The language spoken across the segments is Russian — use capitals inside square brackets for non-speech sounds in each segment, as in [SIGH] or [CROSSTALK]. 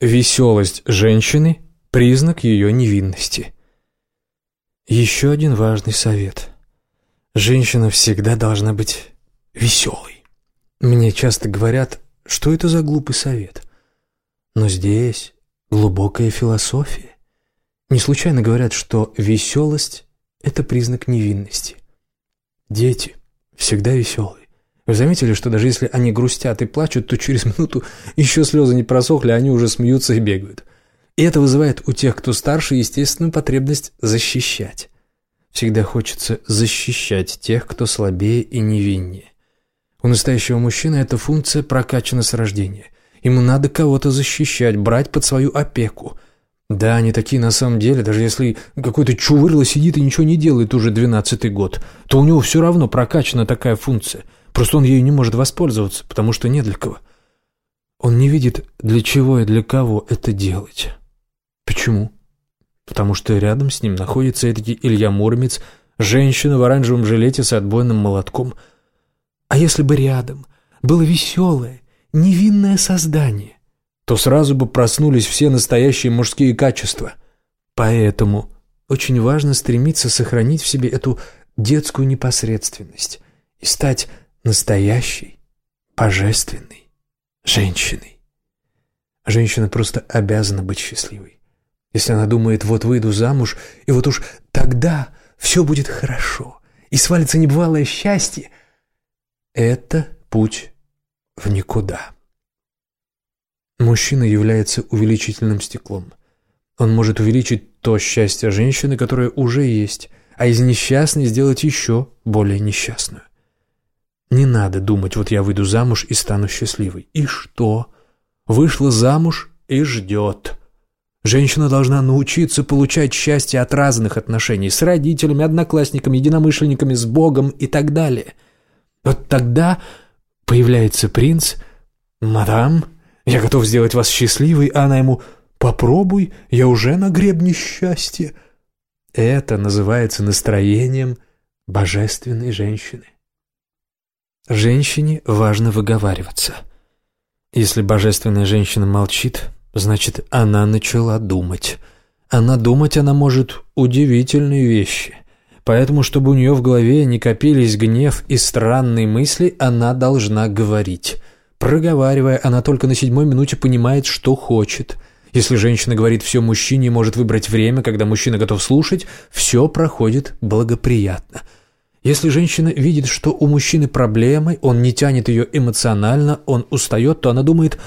Веселость женщины – признак ее невинности. Еще один важный совет. Женщина всегда должна быть веселой. Мне часто говорят, что это за глупый совет. Но здесь глубокая философия. Не случайно говорят, что веселость – это признак невинности. Дети всегда веселые. Вы заметили, что даже если они грустят и плачут, то через минуту еще слезы не просохли, а они уже смеются и бегают. И это вызывает у тех, кто старше, естественную потребность защищать. Всегда хочется защищать тех, кто слабее и невиннее. У настоящего мужчины эта функция прокачана с рождения. Ему надо кого-то защищать, брать под свою опеку. Да, они такие на самом деле, даже если какой-то чувырло сидит и ничего не делает уже двенадцатый год, то у него все равно прокачана такая функция. Просто он ею не может воспользоваться, потому что не для кого. Он не видит, для чего и для кого это делать. Почему? Потому что рядом с ним находится эдакий Илья Муромец, женщина в оранжевом жилете с отбойным молотком – а если бы рядом было веселое, невинное создание, то сразу бы проснулись все настоящие мужские качества. Поэтому очень важно стремиться сохранить в себе эту детскую непосредственность и стать настоящей, божественной женщиной. Женщина просто обязана быть счастливой. Если она думает, вот выйду замуж, и вот уж тогда все будет хорошо, и свалится небывалое счастье, это путь в никуда. Мужчина является увеличительным стеклом. Он может увеличить то счастье женщины, которое уже есть, а из несчастной сделать еще более несчастную. Не надо думать, вот я выйду замуж и стану счастливой. И что? Вышла замуж и ждет. Женщина должна научиться получать счастье от разных отношений с родителями, одноклассниками, единомышленниками, с Богом и так далее – вот тогда появляется принц, «Мадам, я готов сделать вас счастливой», а она ему «Попробуй, я уже на гребне счастья». Это называется настроением божественной женщины. Женщине важно выговариваться. Если божественная женщина молчит, значит, она начала думать. Она думать она может удивительные вещи. Поэтому, чтобы у нее в голове не копились гнев и странные мысли, она должна говорить. Проговаривая, она только на седьмой минуте понимает, что хочет. Если женщина говорит все мужчине и может выбрать время, когда мужчина готов слушать, все проходит благоприятно. Если женщина видит, что у мужчины проблемы, он не тянет ее эмоционально, он устает, то она думает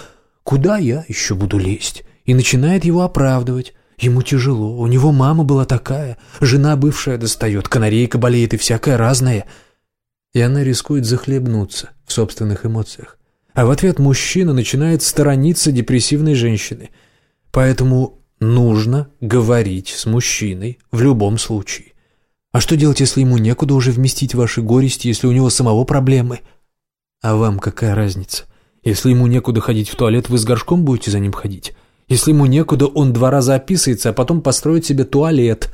«Куда я еще буду лезть?» и начинает его оправдывать. Ему тяжело, у него мама была такая, жена бывшая достает, канарейка болеет и всякое разное. И она рискует захлебнуться в собственных эмоциях. А в ответ мужчина начинает сторониться депрессивной женщины. Поэтому нужно говорить с мужчиной в любом случае. А что делать, если ему некуда уже вместить ваши горести, если у него самого проблемы? А вам какая разница? Если ему некуда ходить в туалет, вы с горшком будете за ним ходить? Если ему некуда, он два раза описывается, а потом построит себе туалет.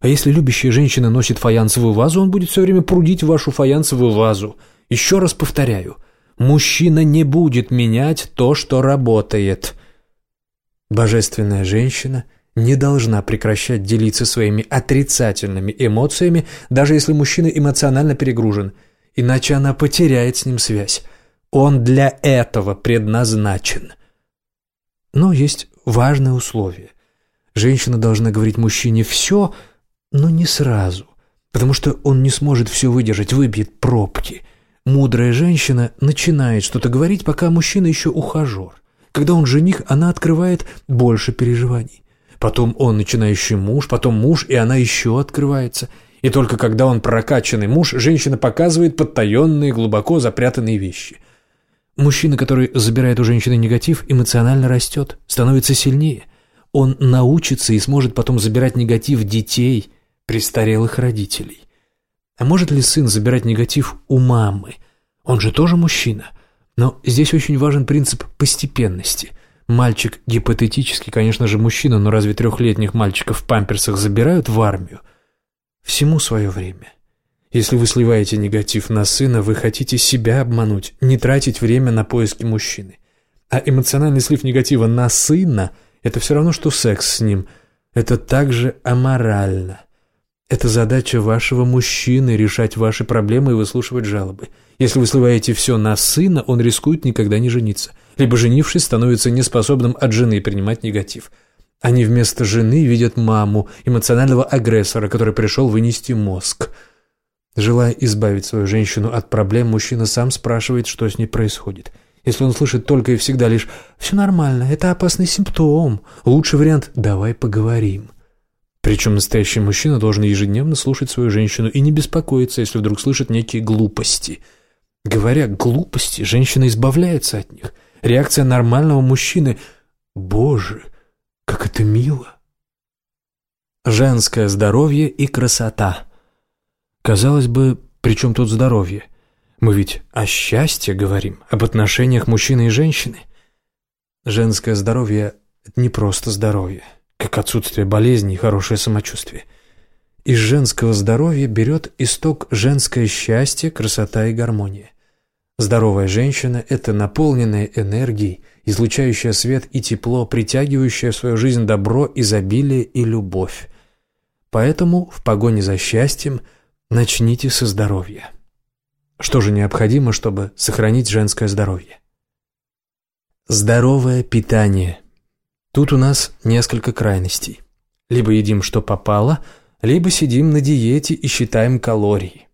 А если любящая женщина носит фаянсовую вазу, он будет все время прудить вашу фаянсовую вазу. Еще раз повторяю, мужчина не будет менять то, что работает. Божественная женщина не должна прекращать делиться своими отрицательными эмоциями, даже если мужчина эмоционально перегружен, иначе она потеряет с ним связь. Он для этого предназначен – но есть важное условие. Женщина должна говорить мужчине все, но не сразу, потому что он не сможет все выдержать, выбьет пробки. Мудрая женщина начинает что-то говорить, пока мужчина еще ухажер. Когда он жених, она открывает больше переживаний. Потом он начинающий муж, потом муж, и она еще открывается. И только когда он прокачанный муж, женщина показывает подтаенные, глубоко запрятанные вещи. Мужчина, который забирает у женщины негатив, эмоционально растет, становится сильнее. Он научится и сможет потом забирать негатив детей, престарелых родителей. А может ли сын забирать негатив у мамы? Он же тоже мужчина. Но здесь очень важен принцип постепенности. Мальчик гипотетически, конечно же, мужчина, но разве трехлетних мальчиков в памперсах забирают в армию? Всему свое время. Если вы сливаете негатив на сына, вы хотите себя обмануть, не тратить время на поиски мужчины. А эмоциональный слив негатива на сына – это все равно, что секс с ним. Это также аморально. Это задача вашего мужчины – решать ваши проблемы и выслушивать жалобы. Если вы сливаете все на сына, он рискует никогда не жениться. Либо, женившись, становится неспособным от жены принимать негатив. Они вместо жены видят маму, эмоционального агрессора, который пришел вынести мозг. Желая избавить свою женщину от проблем, мужчина сам спрашивает, что с ней происходит. Если он слышит только и всегда лишь «все нормально, это опасный симптом», лучший вариант «давай поговорим». Причем настоящий мужчина должен ежедневно слушать свою женщину и не беспокоиться, если вдруг слышит некие глупости. Говоря глупости, женщина избавляется от них. Реакция нормального мужчины «Боже, как это мило!» Женское здоровье и красота. Казалось бы, при чем тут здоровье? Мы ведь о счастье говорим, об отношениях мужчины и женщины. Женское здоровье – это не просто здоровье – как отсутствие болезней и хорошее самочувствие. Из женского здоровья берет исток женское счастье, красота и гармония. Здоровая женщина – это наполненная энергией, излучающая свет и тепло, притягивающая в свою жизнь добро, изобилие и любовь. Поэтому в погоне за счастьем начните со здоровья. Что же необходимо, чтобы сохранить женское здоровье? Здоровое питание – Тут у нас несколько крайностей. Либо едим, что попало, либо сидим на диете и считаем калории.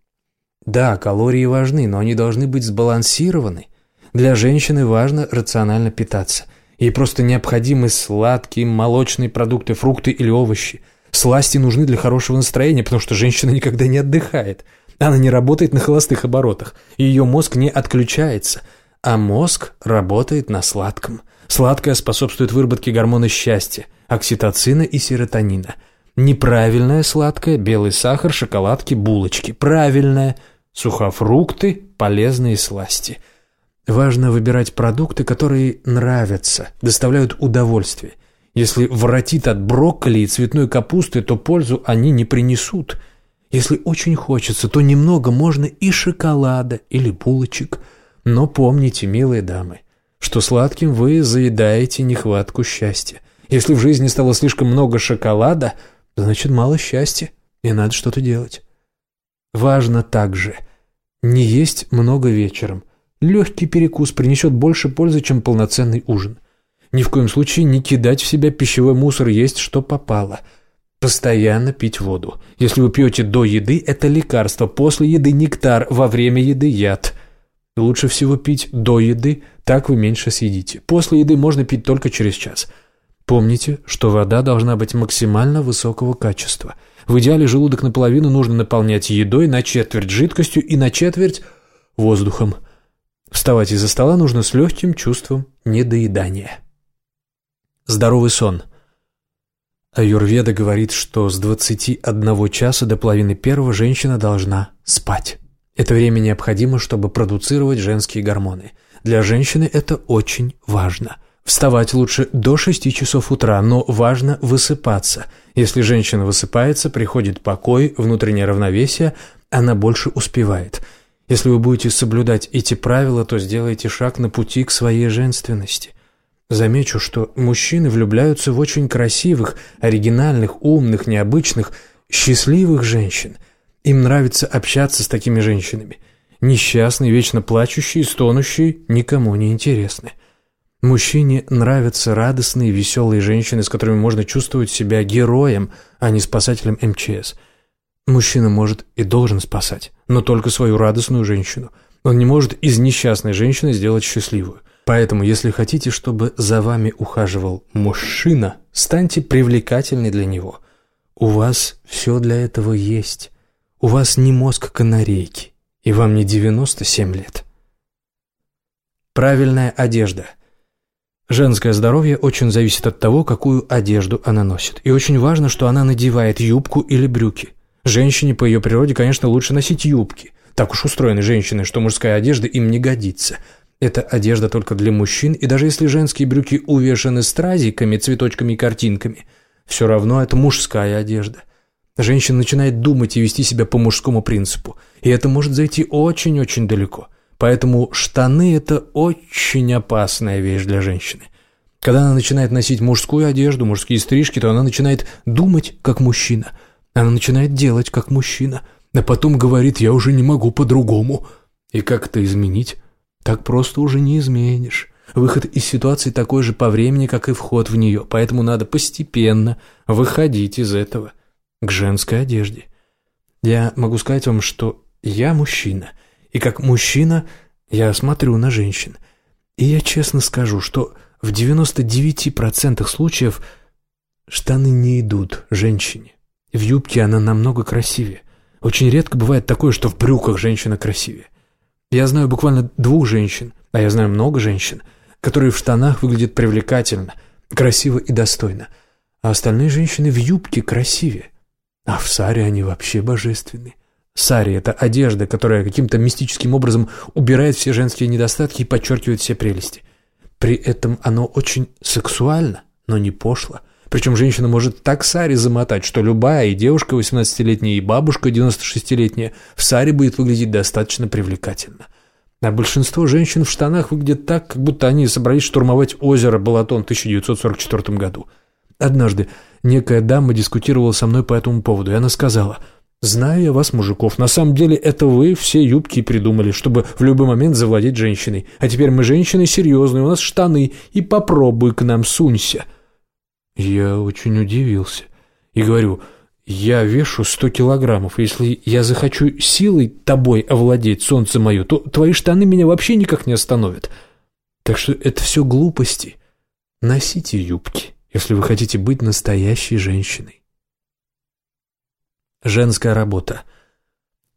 Да, калории важны, но они должны быть сбалансированы. Для женщины важно рационально питаться. Ей просто необходимы сладкие, молочные продукты, фрукты или овощи. Сласти нужны для хорошего настроения, потому что женщина [LAUGHS] никогда не отдыхает. Она не работает на холостых оборотах, и ее мозг не отключается, а мозг работает на сладком – Сладкое способствует выработке гормона счастья, окситоцина и серотонина. Неправильное сладкое – белый сахар, шоколадки, булочки. Правильное – сухофрукты, полезные сласти. Важно выбирать продукты, которые нравятся, доставляют удовольствие. Если воротит от брокколи и цветной капусты, то пользу они не принесут. Если очень хочется, то немного можно и шоколада или булочек. Но помните, милые дамы, что сладким вы заедаете нехватку счастья. Если в жизни стало слишком много шоколада, значит мало счастья, и надо что-то делать. Важно также не есть много вечером. Легкий перекус принесет больше пользы, чем полноценный ужин. Ни в коем случае не кидать в себя пищевой мусор, есть что попало. Постоянно пить воду. Если вы пьете до еды, это лекарство, после еды нектар, во время еды яд – Лучше всего пить до еды, так вы меньше съедите. После еды можно пить только через час. Помните, что вода должна быть максимально высокого качества. В идеале желудок наполовину нужно наполнять едой, на четверть жидкостью и на четверть воздухом. Вставать из-за стола нужно с легким чувством недоедания. Здоровый сон. Аюрведа говорит, что с 21 часа до половины первого женщина должна спать. Это время необходимо, чтобы продуцировать женские гормоны. Для женщины это очень важно. Вставать лучше до 6 часов утра, но важно высыпаться. Если женщина высыпается, приходит покой, внутреннее равновесие, она больше успевает. Если вы будете соблюдать эти правила, то сделаете шаг на пути к своей женственности. Замечу, что мужчины влюбляются в очень красивых, оригинальных, умных, необычных, счастливых женщин – им нравится общаться с такими женщинами. Несчастные, вечно плачущие, стонущие, никому не интересны. Мужчине нравятся радостные, веселые женщины, с которыми можно чувствовать себя героем, а не спасателем МЧС. Мужчина может и должен спасать, но только свою радостную женщину. Он не может из несчастной женщины сделать счастливую. Поэтому, если хотите, чтобы за вами ухаживал мужчина, станьте привлекательны для него. У вас все для этого есть. У вас не мозг канарейки, и вам не 97 лет. Правильная одежда. Женское здоровье очень зависит от того, какую одежду она носит. И очень важно, что она надевает юбку или брюки. Женщине по ее природе, конечно, лучше носить юбки. Так уж устроены женщины, что мужская одежда им не годится. Это одежда только для мужчин, и даже если женские брюки увешаны стразиками, цветочками и картинками, все равно это мужская одежда – Женщина начинает думать и вести себя по мужскому принципу, и это может зайти очень-очень далеко. Поэтому штаны – это очень опасная вещь для женщины. Когда она начинает носить мужскую одежду, мужские стрижки, то она начинает думать как мужчина. Она начинает делать как мужчина. А потом говорит «я уже не могу по-другому». И как это изменить? Так просто уже не изменишь. Выход из ситуации такой же по времени, как и вход в нее, поэтому надо постепенно выходить из этого к женской одежде. Я могу сказать вам, что я мужчина, и как мужчина я смотрю на женщин. И я честно скажу, что в 99% случаев штаны не идут женщине. В юбке она намного красивее. Очень редко бывает такое, что в брюках женщина красивее. Я знаю буквально двух женщин, а я знаю много женщин, которые в штанах выглядят привлекательно, красиво и достойно, а остальные женщины в юбке красивее. А в саре они вообще божественны. Сари – это одежда, которая каким-то мистическим образом убирает все женские недостатки и подчеркивает все прелести. При этом оно очень сексуально, но не пошло – причем женщина может так сари замотать, что любая и девушка 18-летняя, и бабушка 96-летняя в саре будет выглядеть достаточно привлекательно. А большинство женщин в штанах выглядят так, как будто они собрались штурмовать озеро Балатон в 1944 году. Однажды некая дама дискутировала со мной по этому поводу, и она сказала, «Знаю я вас, мужиков, на самом деле это вы все юбки придумали, чтобы в любой момент завладеть женщиной. А теперь мы женщины серьезные, у нас штаны, и попробуй к нам сунься». Я очень удивился и говорю, я вешу сто килограммов, если я захочу силой тобой овладеть, солнце мое, то твои штаны меня вообще никак не остановят. Так что это все глупости. Носите юбки, если вы хотите быть настоящей женщиной. Женская работа.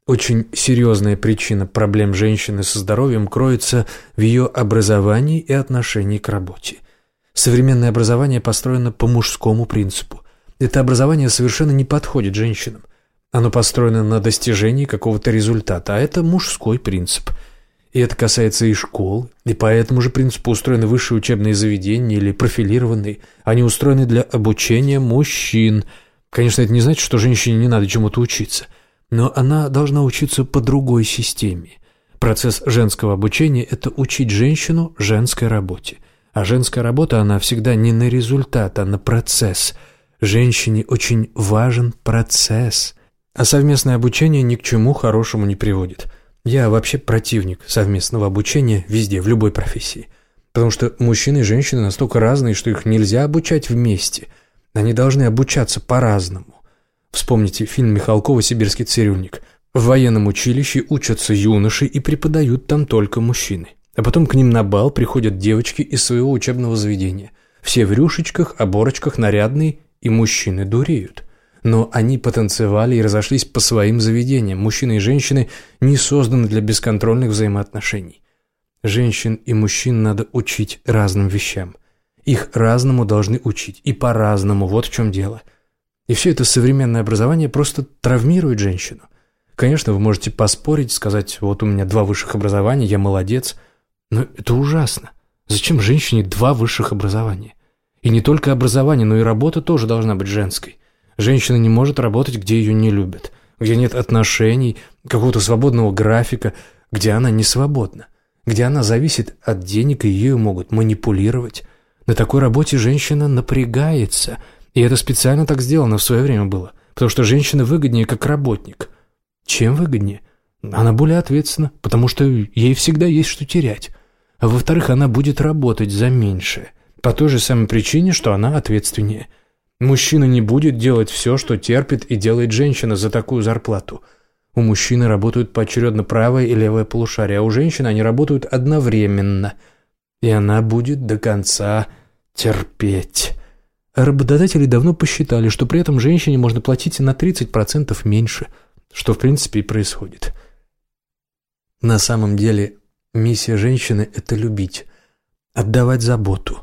Очень серьезная причина проблем женщины со здоровьем кроется в ее образовании и отношении к работе. Современное образование построено по мужскому принципу. Это образование совершенно не подходит женщинам. Оно построено на достижении какого-то результата, а это мужской принцип. И это касается и школ, и по этому же принципу устроены высшие учебные заведения или профилированные. Они устроены для обучения мужчин. Конечно, это не значит, что женщине не надо чему-то учиться, но она должна учиться по другой системе. Процесс женского обучения – это учить женщину женской работе. А женская работа, она всегда не на результат, а на процесс. Женщине очень важен процесс. А совместное обучение ни к чему хорошему не приводит. Я вообще противник совместного обучения везде, в любой профессии. Потому что мужчины и женщины настолько разные, что их нельзя обучать вместе. Они должны обучаться по-разному. Вспомните фильм Михалкова «Сибирский цирюльник». В военном училище учатся юноши и преподают там только мужчины. А потом к ним на бал приходят девочки из своего учебного заведения. Все в рюшечках, оборочках, нарядные, и мужчины дуреют. Но они потанцевали и разошлись по своим заведениям. Мужчины и женщины не созданы для бесконтрольных взаимоотношений. Женщин и мужчин надо учить разным вещам. Их разному должны учить, и по-разному, вот в чем дело. И все это современное образование просто травмирует женщину. Конечно, вы можете поспорить, сказать, вот у меня два высших образования, я молодец – но это ужасно. Зачем женщине два высших образования? И не только образование, но и работа тоже должна быть женской. Женщина не может работать, где ее не любят, где нет отношений, какого-то свободного графика, где она не свободна, где она зависит от денег и ею могут манипулировать. На такой работе женщина напрягается, и это специально так сделано в свое время было, потому что женщина выгоднее как работник. Чем выгоднее? Она более ответственна, потому что ей всегда есть что терять. А во-вторых, она будет работать за меньшее. По той же самой причине, что она ответственнее. Мужчина не будет делать все, что терпит и делает женщина за такую зарплату. У мужчины работают поочередно правое и левое полушарие, а у женщины они работают одновременно. И она будет до конца терпеть. Работодатели давно посчитали, что при этом женщине можно платить на 30% меньше, что в принципе и происходит. На самом деле миссия женщины – это любить, отдавать заботу,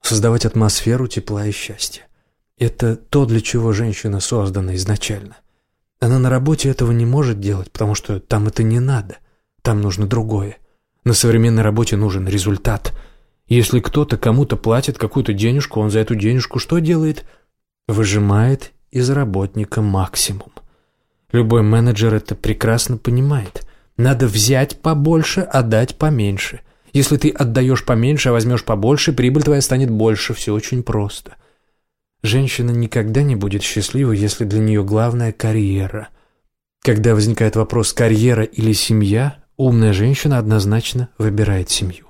создавать атмосферу тепла и счастья. Это то, для чего женщина создана изначально. Она на работе этого не может делать, потому что там это не надо, там нужно другое. На современной работе нужен результат. Если кто-то кому-то платит какую-то денежку, он за эту денежку что делает? Выжимает из работника максимум. Любой менеджер это прекрасно понимает. Надо взять побольше, а дать поменьше. Если ты отдаешь поменьше, а возьмешь побольше, прибыль твоя станет больше. Все очень просто. Женщина никогда не будет счастливой, если для нее главная карьера. Когда возникает вопрос карьера или семья, умная женщина однозначно выбирает семью.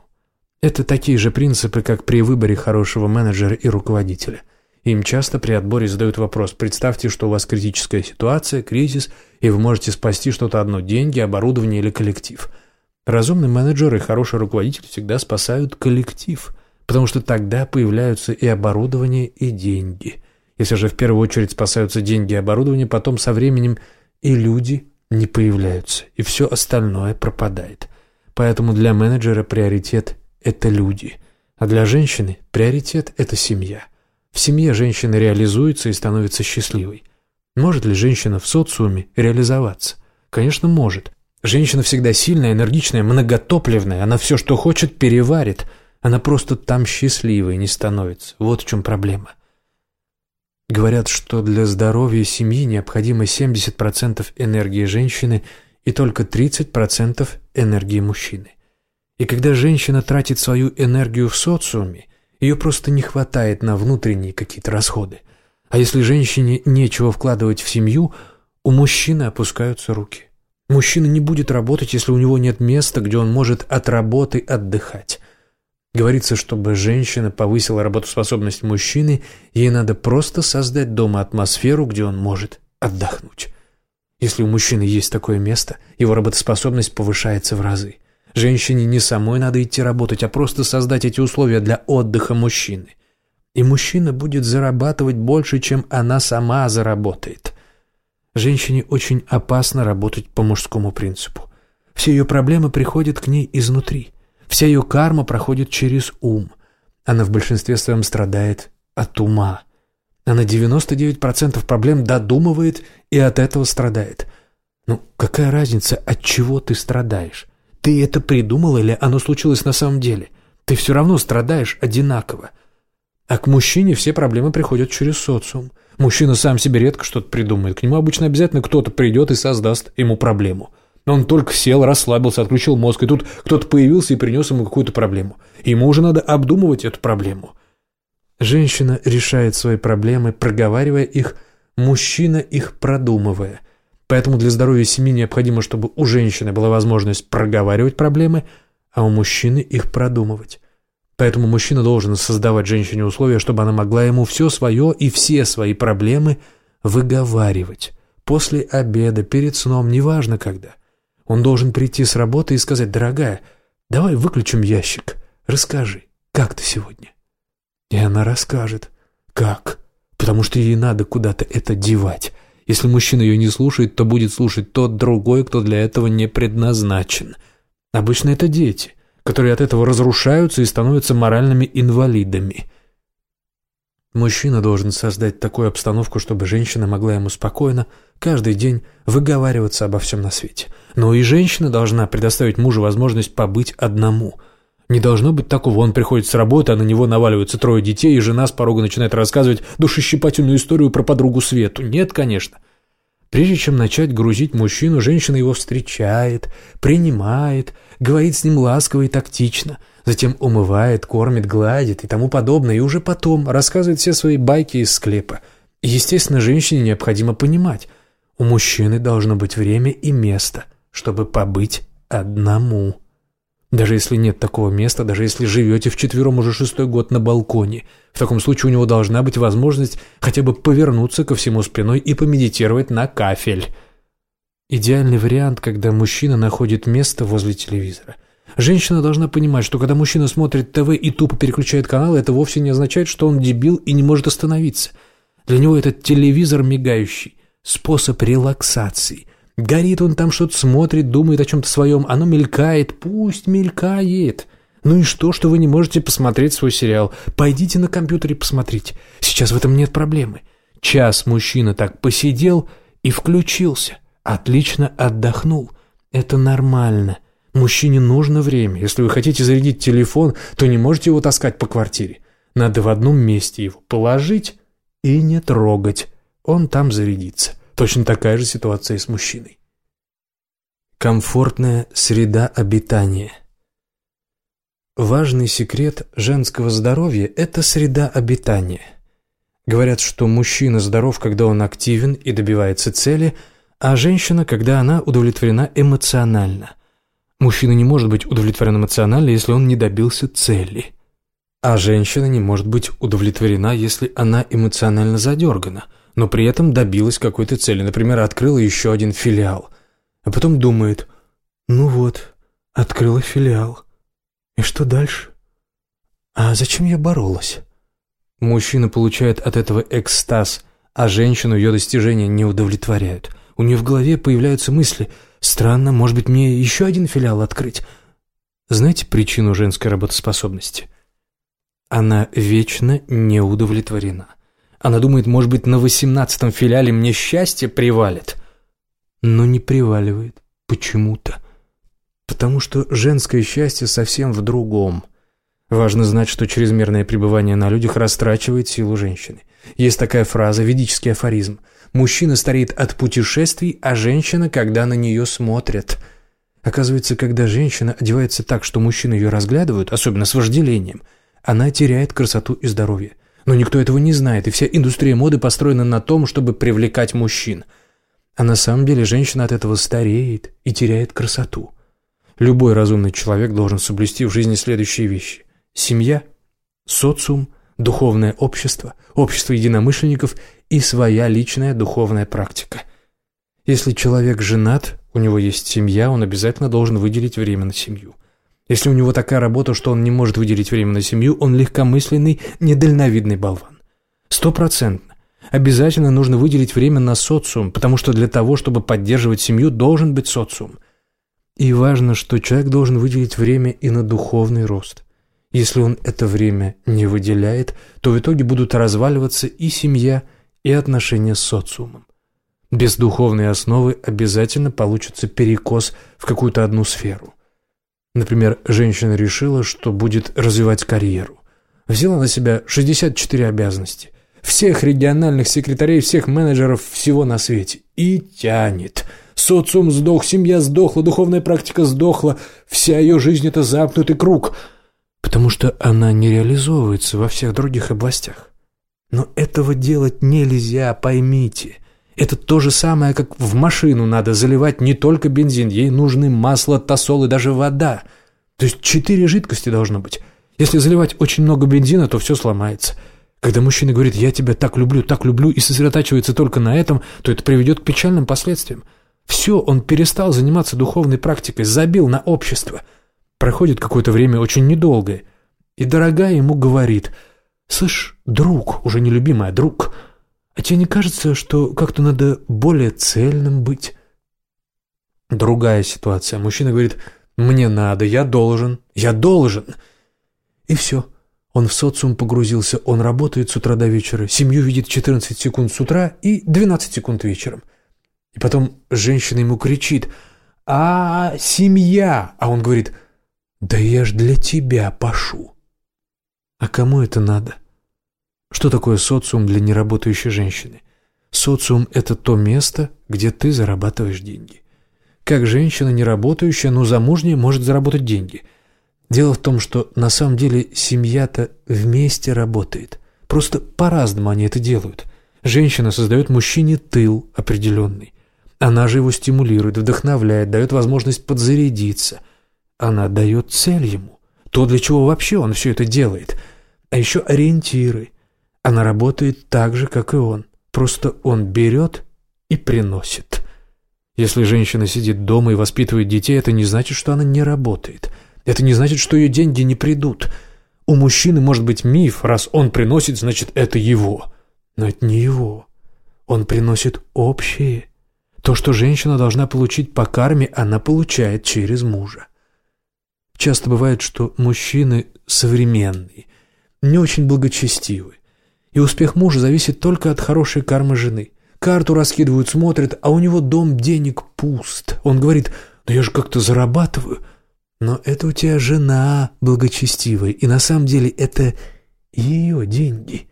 Это такие же принципы, как при выборе хорошего менеджера и руководителя. Им часто при отборе задают вопрос «Представьте, что у вас критическая ситуация, кризис, и вы можете спасти что-то одно – деньги, оборудование или коллектив». Разумный менеджер и хороший руководитель всегда спасают коллектив, потому что тогда появляются и оборудование, и деньги. Если же в первую очередь спасаются деньги и оборудование, потом со временем и люди не появляются, и все остальное пропадает. Поэтому для менеджера приоритет – это люди, а для женщины приоритет – это семья. В семье женщина реализуется и становится счастливой. Может ли женщина в социуме реализоваться? Конечно, может. Женщина всегда сильная, энергичная, многотопливная. Она все, что хочет, переварит. Она просто там счастливой не становится. Вот в чем проблема. Говорят, что для здоровья семьи необходимо 70% энергии женщины и только 30% энергии мужчины. И когда женщина тратит свою энергию в социуме, ее просто не хватает на внутренние какие-то расходы. А если женщине нечего вкладывать в семью, у мужчины опускаются руки. Мужчина не будет работать, если у него нет места, где он может от работы отдыхать. Говорится, чтобы женщина повысила работоспособность мужчины, ей надо просто создать дома атмосферу, где он может отдохнуть. Если у мужчины есть такое место, его работоспособность повышается в разы. Женщине не самой надо идти работать, а просто создать эти условия для отдыха мужчины. И мужчина будет зарабатывать больше, чем она сама заработает. Женщине очень опасно работать по мужскому принципу. Все ее проблемы приходят к ней изнутри. Вся ее карма проходит через ум. Она в большинстве своем страдает от ума. Она 99% проблем додумывает и от этого страдает. Ну, какая разница, от чего ты страдаешь? Ты это придумал или оно случилось на самом деле? Ты все равно страдаешь одинаково. А к мужчине все проблемы приходят через социум. Мужчина сам себе редко что-то придумает. К нему обычно обязательно кто-то придет и создаст ему проблему. Он только сел, расслабился, отключил мозг, и тут кто-то появился и принес ему какую-то проблему. Ему уже надо обдумывать эту проблему. Женщина решает свои проблемы, проговаривая их, мужчина их продумывая. Поэтому для здоровья семьи необходимо, чтобы у женщины была возможность проговаривать проблемы, а у мужчины их продумывать. Поэтому мужчина должен создавать женщине условия, чтобы она могла ему все свое и все свои проблемы выговаривать. После обеда, перед сном, неважно когда. Он должен прийти с работы и сказать, «Дорогая, давай выключим ящик. Расскажи, как ты сегодня?» И она расскажет. Как? Потому что ей надо куда-то это девать. Если мужчина ее не слушает, то будет слушать тот другой, кто для этого не предназначен. Обычно это дети которые от этого разрушаются и становятся моральными инвалидами. Мужчина должен создать такую обстановку, чтобы женщина могла ему спокойно каждый день выговариваться обо всем на свете. Но и женщина должна предоставить мужу возможность побыть одному. Не должно быть такого, он приходит с работы, а на него наваливаются трое детей, и жена с порога начинает рассказывать душещипательную историю про подругу Свету. Нет, конечно. Прежде чем начать грузить мужчину, женщина его встречает, принимает, говорит с ним ласково и тактично, затем умывает, кормит, гладит и тому подобное, и уже потом рассказывает все свои байки из склепа. И, естественно, женщине необходимо понимать, у мужчины должно быть время и место, чтобы побыть одному. Даже если нет такого места, даже если живете вчетвером уже шестой год на балконе, в таком случае у него должна быть возможность хотя бы повернуться ко всему спиной и помедитировать на кафель. Идеальный вариант, когда мужчина находит место возле телевизора. Женщина должна понимать, что когда мужчина смотрит ТВ и тупо переключает каналы, это вовсе не означает, что он дебил и не может остановиться. Для него этот телевизор мигающий, способ релаксации – Горит он там что-то смотрит, думает о чем-то своем. Оно мелькает, пусть мелькает. Ну и что, что вы не можете посмотреть свой сериал? Пойдите на компьютере посмотрите. Сейчас в этом нет проблемы. Час мужчина так посидел и включился. Отлично отдохнул. Это нормально. Мужчине нужно время. Если вы хотите зарядить телефон, то не можете его таскать по квартире. Надо в одном месте его положить и не трогать. Он там зарядится. Точно такая же ситуация и с мужчиной. Комфортная среда обитания. Важный секрет женского здоровья – это среда обитания. Говорят, что мужчина здоров, когда он активен и добивается цели, а женщина, когда она удовлетворена эмоционально. Мужчина не может быть удовлетворен эмоционально, если он не добился цели. А женщина не может быть удовлетворена, если она эмоционально задергана, но при этом добилась какой-то цели, например, открыла еще один филиал – а потом думает, ну вот, открыла филиал. И что дальше? А зачем я боролась? Мужчина получает от этого экстаз, а женщину ее достижения не удовлетворяют. У нее в голове появляются мысли «Странно, может быть, мне еще один филиал открыть?» Знаете причину женской работоспособности? Она вечно не удовлетворена. Она думает, может быть, на восемнадцатом филиале мне счастье привалит – но не приваливает почему-то. Потому что женское счастье совсем в другом. Важно знать, что чрезмерное пребывание на людях растрачивает силу женщины. Есть такая фраза, ведический афоризм. Мужчина стареет от путешествий, а женщина, когда на нее смотрят. Оказывается, когда женщина одевается так, что мужчины ее разглядывают, особенно с вожделением, она теряет красоту и здоровье. Но никто этого не знает, и вся индустрия моды построена на том, чтобы привлекать мужчин – а на самом деле женщина от этого стареет и теряет красоту. Любой разумный человек должен соблюсти в жизни следующие вещи. Семья, социум, духовное общество, общество единомышленников и своя личная духовная практика. Если человек женат, у него есть семья, он обязательно должен выделить время на семью. Если у него такая работа, что он не может выделить время на семью, он легкомысленный, недальновидный болван. Стопроцентно. Обязательно нужно выделить время на социум, потому что для того, чтобы поддерживать семью, должен быть социум. И важно, что человек должен выделить время и на духовный рост. Если он это время не выделяет, то в итоге будут разваливаться и семья, и отношения с социумом. Без духовной основы обязательно получится перекос в какую-то одну сферу. Например, женщина решила, что будет развивать карьеру. Взяла на себя 64 обязанности всех региональных секретарей, всех менеджеров всего на свете. И тянет. Социум сдох, семья сдохла, духовная практика сдохла, вся ее жизнь – это замкнутый круг, потому что она не реализовывается во всех других областях. Но этого делать нельзя, поймите. Это то же самое, как в машину надо заливать не только бензин, ей нужны масло, тосол и даже вода. То есть четыре жидкости должно быть. Если заливать очень много бензина, то все сломается – когда мужчина говорит «я тебя так люблю, так люблю» и сосредотачивается только на этом, то это приведет к печальным последствиям. Все, он перестал заниматься духовной практикой, забил на общество. Проходит какое-то время очень недолгое, и дорогая ему говорит «Слышь, друг, уже не любимый, а друг, а тебе не кажется, что как-то надо более цельным быть?» Другая ситуация. Мужчина говорит «Мне надо, я должен, я должен». И все. Он в социум погрузился, он работает с утра до вечера, семью видит 14 секунд с утра и 12 секунд вечером. И потом женщина ему кричит «А, семья!» А он говорит «Да я ж для тебя пашу». А кому это надо? Что такое социум для неработающей женщины? Социум – это то место, где ты зарабатываешь деньги. Как женщина неработающая, но замужняя может заработать деньги – Дело в том, что на самом деле семья-то вместе работает. Просто по-разному они это делают. Женщина создает мужчине тыл определенный. Она же его стимулирует, вдохновляет, дает возможность подзарядиться. Она дает цель ему. То, для чего вообще он все это делает. А еще ориентиры. Она работает так же, как и он. Просто он берет и приносит. Если женщина сидит дома и воспитывает детей, это не значит, что она не работает – это не значит, что ее деньги не придут. У мужчины может быть миф, раз он приносит, значит, это его. Но это не его. Он приносит общее. То, что женщина должна получить по карме, она получает через мужа. Часто бывает, что мужчины современные, не очень благочестивы. И успех мужа зависит только от хорошей кармы жены. Карту раскидывают, смотрят, а у него дом денег пуст. Он говорит, да я же как-то зарабатываю – но это у тебя жена благочестивая, и на самом деле это ее деньги.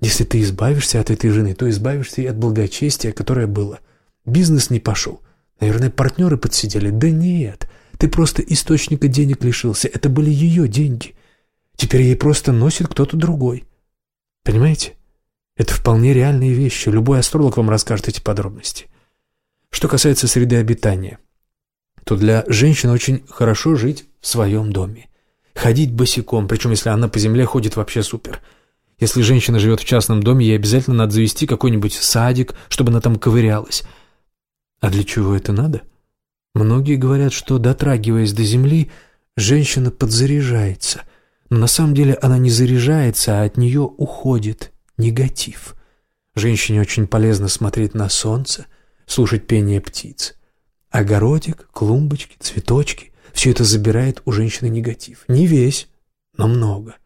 Если ты избавишься от этой жены, то избавишься и от благочестия, которое было. Бизнес не пошел. Наверное, партнеры подсидели? Да нет, ты просто источника денег лишился. Это были ее деньги. Теперь ей просто носит кто-то другой. Понимаете? Это вполне реальные вещи. Любой астролог вам расскажет эти подробности. Что касается среды обитания, то для женщины очень хорошо жить в своем доме. Ходить босиком, причем если она по земле ходит вообще супер. Если женщина живет в частном доме, ей обязательно надо завести какой-нибудь садик, чтобы она там ковырялась. А для чего это надо? Многие говорят, что, дотрагиваясь до земли, женщина подзаряжается. Но на самом деле она не заряжается, а от нее уходит негатив. Женщине очень полезно смотреть на солнце, слушать пение птиц. Огородик, клумбочки, цветочки – все это забирает у женщины негатив. Не весь, но много.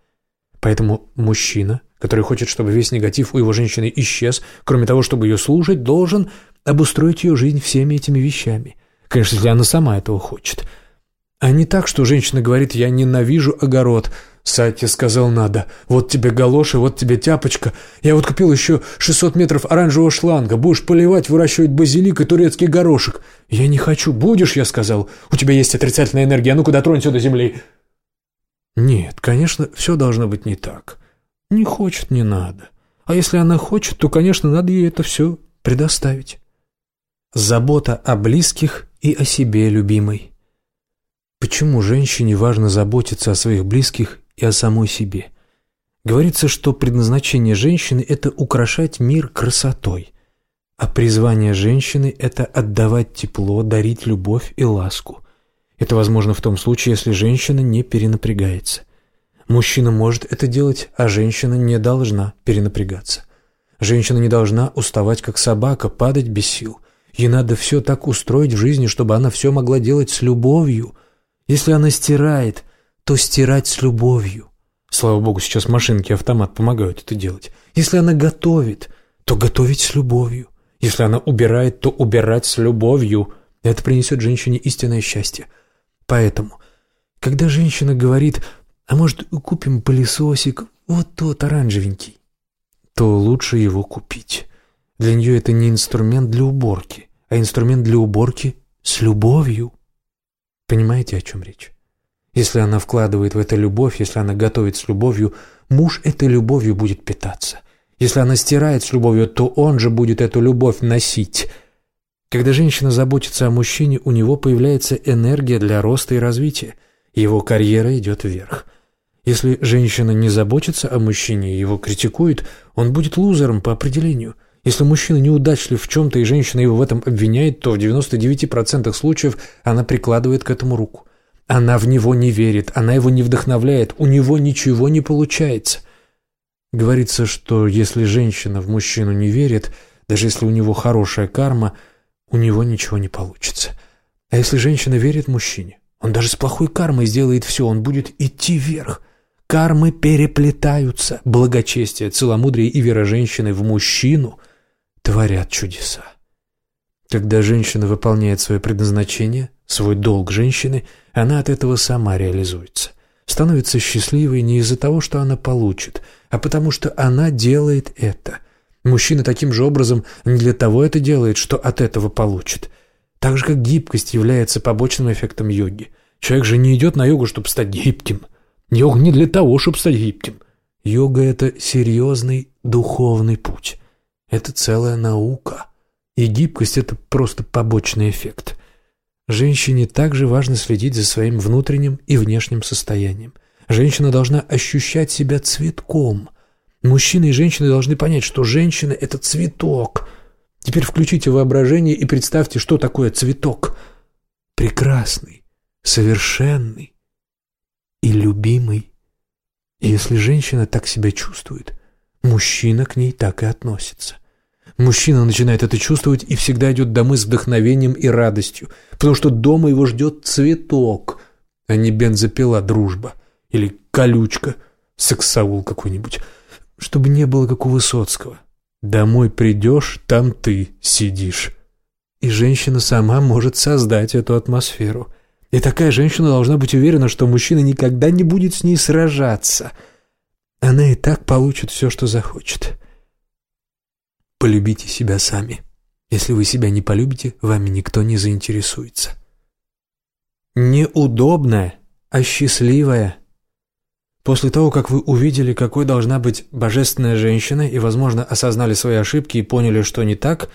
Поэтому мужчина, который хочет, чтобы весь негатив у его женщины исчез, кроме того, чтобы ее слушать, должен обустроить ее жизнь всеми этими вещами. Конечно, если она сама этого хочет. А не так, что женщина говорит «я ненавижу огород», Сатя сказал надо. Вот тебе галоши, вот тебе тяпочка. Я вот купил еще 600 метров оранжевого шланга. Будешь поливать, выращивать базилик и турецкий горошек. Я не хочу. Будешь, я сказал. У тебя есть отрицательная энергия. А ну-ка дотронься до земли. Нет, конечно, все должно быть не так. Не хочет, не надо. А если она хочет, то, конечно, надо ей это все предоставить. Забота о близких и о себе, любимой. Почему женщине важно заботиться о своих близких и о самой себе. Говорится, что предназначение женщины – это украшать мир красотой, а призвание женщины – это отдавать тепло, дарить любовь и ласку. Это возможно в том случае, если женщина не перенапрягается. Мужчина может это делать, а женщина не должна перенапрягаться. Женщина не должна уставать, как собака, падать без сил. Ей надо все так устроить в жизни, чтобы она все могла делать с любовью. Если она стирает – то стирать с любовью. Слава богу, сейчас машинки и автомат помогают это делать. Если она готовит, то готовить с любовью. Если она убирает, то убирать с любовью. Это принесет женщине истинное счастье. Поэтому, когда женщина говорит, а может купим пылесосик, вот тот оранжевенький, то лучше его купить. Для нее это не инструмент для уборки, а инструмент для уборки с любовью. Понимаете, о чем речь? Если она вкладывает в это любовь, если она готовит с любовью, муж этой любовью будет питаться. Если она стирает с любовью, то он же будет эту любовь носить. Когда женщина заботится о мужчине, у него появляется энергия для роста и развития. Его карьера идет вверх. Если женщина не заботится о мужчине и его критикует, он будет лузером по определению. Если мужчина неудачлив в чем-то и женщина его в этом обвиняет, то в 99% случаев она прикладывает к этому руку. Она в него не верит, она его не вдохновляет, у него ничего не получается. Говорится, что если женщина в мужчину не верит, даже если у него хорошая карма, у него ничего не получится. А если женщина верит мужчине, он даже с плохой кармой сделает все, он будет идти вверх. Кармы переплетаются, благочестие, целомудрие и вера женщины в мужчину творят чудеса. Когда женщина выполняет свое предназначение, свой долг женщины, она от этого сама реализуется. Становится счастливой не из-за того, что она получит, а потому что она делает это. Мужчина таким же образом не для того это делает, что от этого получит. Так же, как гибкость является побочным эффектом йоги. Человек же не идет на йогу, чтобы стать гибким. Йога не для того, чтобы стать гибким. Йога – это серьезный духовный путь. Это целая наука. И гибкость – это просто побочный эффект. Женщине также важно следить за своим внутренним и внешним состоянием. Женщина должна ощущать себя цветком. Мужчины и женщины должны понять, что женщина – это цветок. Теперь включите воображение и представьте, что такое цветок. Прекрасный, совершенный и любимый. И если женщина так себя чувствует, мужчина к ней так и относится. Мужчина начинает это чувствовать и всегда идет домой с вдохновением и радостью, потому что дома его ждет цветок, а не бензопила дружба или колючка, сексаул какой-нибудь, чтобы не было как у Высоцкого. Домой придешь, там ты сидишь. И женщина сама может создать эту атмосферу. И такая женщина должна быть уверена, что мужчина никогда не будет с ней сражаться. Она и так получит все, что захочет полюбите себя сами. Если вы себя не полюбите, вами никто не заинтересуется. Неудобная, а счастливая. После того, как вы увидели, какой должна быть божественная женщина и, возможно, осознали свои ошибки и поняли, что не так,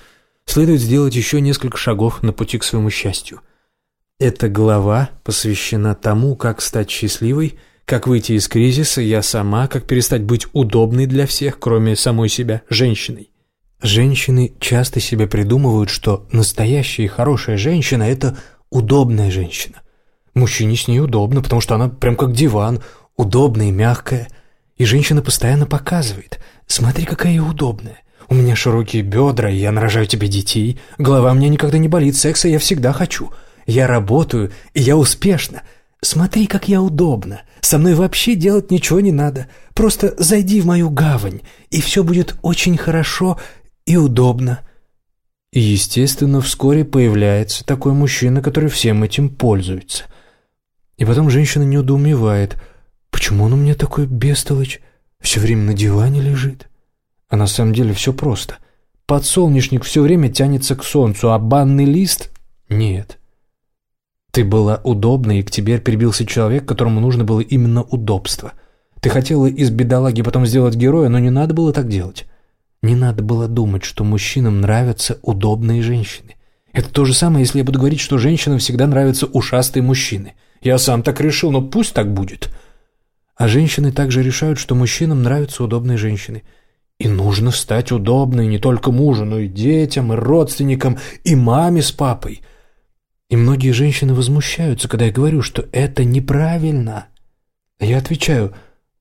следует сделать еще несколько шагов на пути к своему счастью. Эта глава посвящена тому, как стать счастливой, как выйти из кризиса, я сама, как перестать быть удобной для всех, кроме самой себя, женщиной. Женщины часто себе придумывают, что настоящая и хорошая женщина – это удобная женщина. Мужчине с ней удобно, потому что она прям как диван, удобная и мягкая. И женщина постоянно показывает. Смотри, какая я удобная. У меня широкие бедра, я нарожаю тебе детей. Голова у меня никогда не болит, секса я всегда хочу. Я работаю, и я успешна. Смотри, как я удобна. Со мной вообще делать ничего не надо. Просто зайди в мою гавань, и все будет очень хорошо и удобно. И, естественно, вскоре появляется такой мужчина, который всем этим пользуется. И потом женщина недоумевает – Почему он у меня такой бестолочь? Все время на диване лежит. А на самом деле все просто. Подсолнечник все время тянется к солнцу, а банный лист — нет. Ты была удобной, и к тебе прибился человек, которому нужно было именно удобство. Ты хотела из бедолаги потом сделать героя, но не надо было так делать. Не надо было думать, что мужчинам нравятся удобные женщины. Это то же самое, если я буду говорить, что женщинам всегда нравятся ушастые мужчины. Я сам так решил, но пусть так будет. А женщины также решают, что мужчинам нравятся удобные женщины. И нужно стать удобной не только мужу, но и детям, и родственникам, и маме с папой. И многие женщины возмущаются, когда я говорю, что это неправильно. А я отвечаю,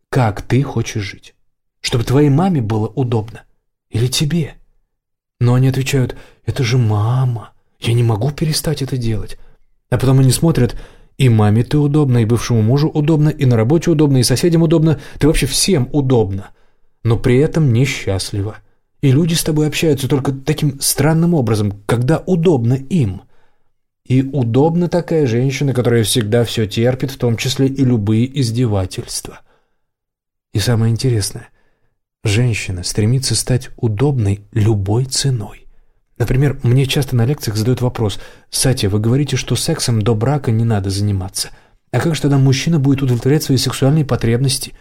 как ты хочешь жить? Чтобы твоей маме было удобно? Или тебе? Но они отвечают, это же мама, я не могу перестать это делать. А потом они смотрят, и маме ты удобна, и бывшему мужу удобно, и на работе удобно, и соседям удобно. Ты вообще всем удобно. Но при этом несчастлива. И люди с тобой общаются только таким странным образом, когда удобно им. И удобна такая женщина, которая всегда все терпит, в том числе и любые издевательства. И самое интересное, женщина стремится стать удобной любой ценой. Например, мне часто на лекциях задают вопрос «Сатя, вы говорите, что сексом до брака не надо заниматься. А как же тогда мужчина будет удовлетворять свои сексуальные потребности?»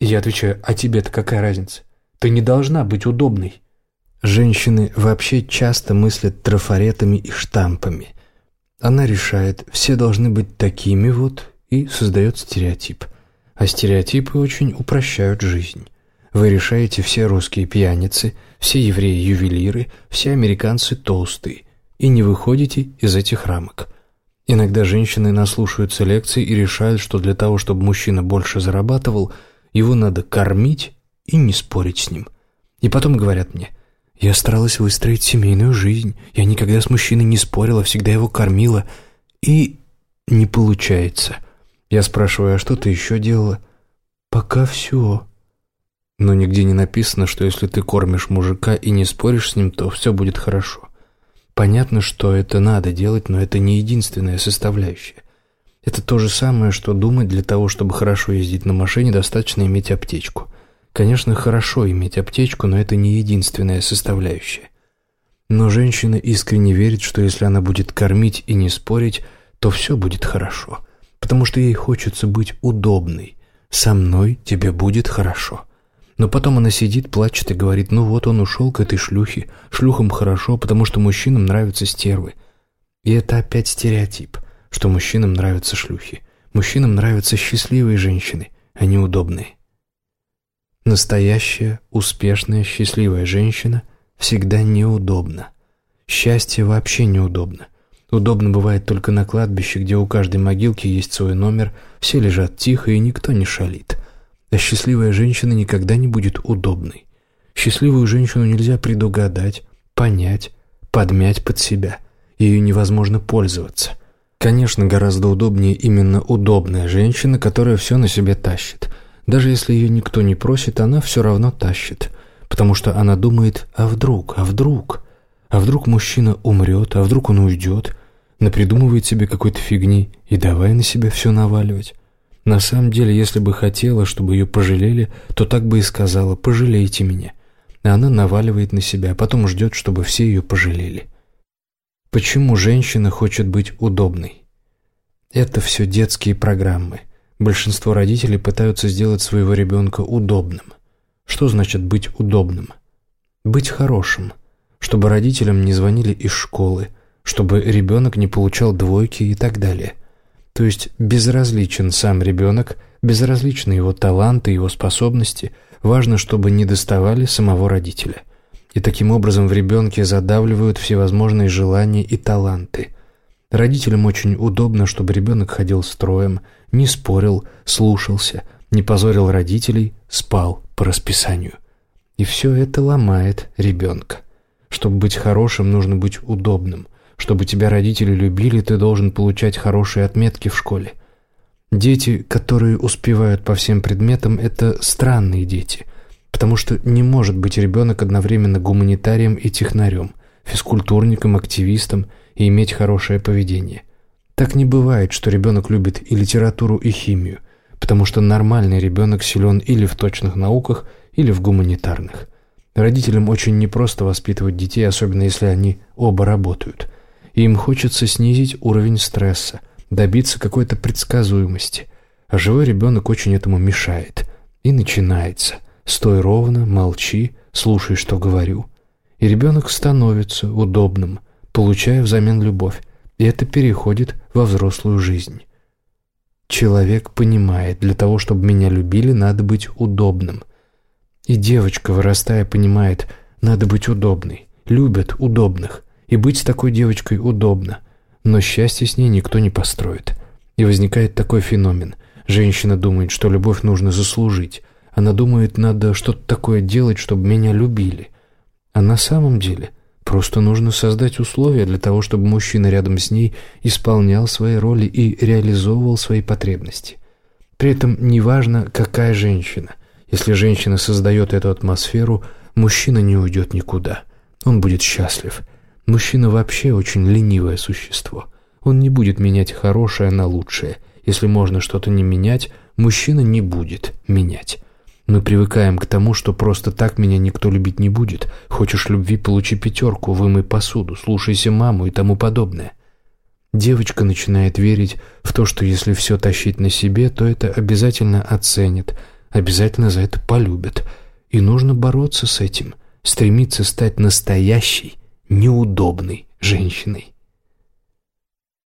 Я отвечаю «А тебе-то какая разница? Ты не должна быть удобной». Женщины вообще часто мыслят трафаретами и штампами. Она решает, все должны быть такими вот, и создает стереотип. А стереотипы очень упрощают жизнь. Вы решаете все русские пьяницы, все евреи-ювелиры, все американцы толстые, и не выходите из этих рамок. Иногда женщины наслушаются лекций и решают, что для того, чтобы мужчина больше зарабатывал, его надо кормить и не спорить с ним. И потом говорят мне, я старалась выстроить семейную жизнь, я никогда с мужчиной не спорила, всегда его кормила, и не получается. Я спрашиваю, а что ты еще делала? Пока все. Но нигде не написано, что если ты кормишь мужика и не споришь с ним, то все будет хорошо. Понятно, что это надо делать, но это не единственная составляющая. Это то же самое, что думать для того, чтобы хорошо ездить на машине, достаточно иметь аптечку. Конечно, хорошо иметь аптечку, но это не единственная составляющая. Но женщина искренне верит, что если она будет кормить и не спорить, то все будет хорошо, потому что ей хочется быть удобной. «Со мной тебе будет хорошо». Но потом она сидит, плачет и говорит, ну вот он ушел к этой шлюхе. Шлюхам хорошо, потому что мужчинам нравятся стервы. И это опять стереотип, что мужчинам нравятся шлюхи. Мужчинам нравятся счастливые женщины, а не удобные. Настоящая, успешная, счастливая женщина всегда неудобна. Счастье вообще неудобно. Удобно бывает только на кладбище, где у каждой могилки есть свой номер, все лежат тихо и никто не шалит. А счастливая женщина никогда не будет удобной. Счастливую женщину нельзя предугадать, понять, подмять под себя. Ею невозможно пользоваться. Конечно, гораздо удобнее именно удобная женщина, которая все на себе тащит. Даже если ее никто не просит, она все равно тащит. Потому что она думает «а вдруг, а вдруг?» А вдруг мужчина умрет, а вдруг он уйдет? Напридумывает себе какой-то фигни и давай на себя все наваливать. На самом деле, если бы хотела, чтобы ее пожалели, то так бы и сказала «пожалейте меня». А она наваливает на себя, а потом ждет, чтобы все ее пожалели. Почему женщина хочет быть удобной? Это все детские программы. Большинство родителей пытаются сделать своего ребенка удобным. Что значит быть удобным? Быть хорошим. Чтобы родителям не звонили из школы, чтобы ребенок не получал двойки и так далее. То есть безразличен сам ребенок, безразличны его таланты, его способности, важно, чтобы не доставали самого родителя. И таким образом в ребенке задавливают всевозможные желания и таланты. Родителям очень удобно, чтобы ребенок ходил строем, не спорил, слушался, не позорил родителей, спал по расписанию. И все это ломает ребенка. Чтобы быть хорошим, нужно быть удобным. Чтобы тебя родители любили, ты должен получать хорошие отметки в школе. Дети, которые успевают по всем предметам, это странные дети, потому что не может быть ребенок одновременно гуманитарием и технарем, физкультурником, активистом и иметь хорошее поведение. Так не бывает, что ребенок любит и литературу, и химию, потому что нормальный ребенок силен или в точных науках, или в гуманитарных. Родителям очень непросто воспитывать детей, особенно если они оба работают – и им хочется снизить уровень стресса, добиться какой-то предсказуемости. А живой ребенок очень этому мешает. И начинается. Стой ровно, молчи, слушай, что говорю. И ребенок становится удобным, получая взамен любовь. И это переходит во взрослую жизнь. Человек понимает, для того, чтобы меня любили, надо быть удобным. И девочка, вырастая, понимает, надо быть удобной. Любят удобных. И быть с такой девочкой удобно. Но счастье с ней никто не построит. И возникает такой феномен. Женщина думает, что любовь нужно заслужить. Она думает, надо что-то такое делать, чтобы меня любили. А на самом деле просто нужно создать условия для того, чтобы мужчина рядом с ней исполнял свои роли и реализовывал свои потребности. При этом неважно, какая женщина. Если женщина создает эту атмосферу, мужчина не уйдет никуда. Он будет счастлив. Мужчина вообще очень ленивое существо. Он не будет менять хорошее на лучшее. Если можно что-то не менять, мужчина не будет менять. Мы привыкаем к тому, что просто так меня никто любить не будет. Хочешь любви, получи пятерку, вымой посуду, слушайся маму и тому подобное. Девочка начинает верить в то, что если все тащить на себе, то это обязательно оценят, обязательно за это полюбят. И нужно бороться с этим, стремиться стать настоящей, неудобной женщиной.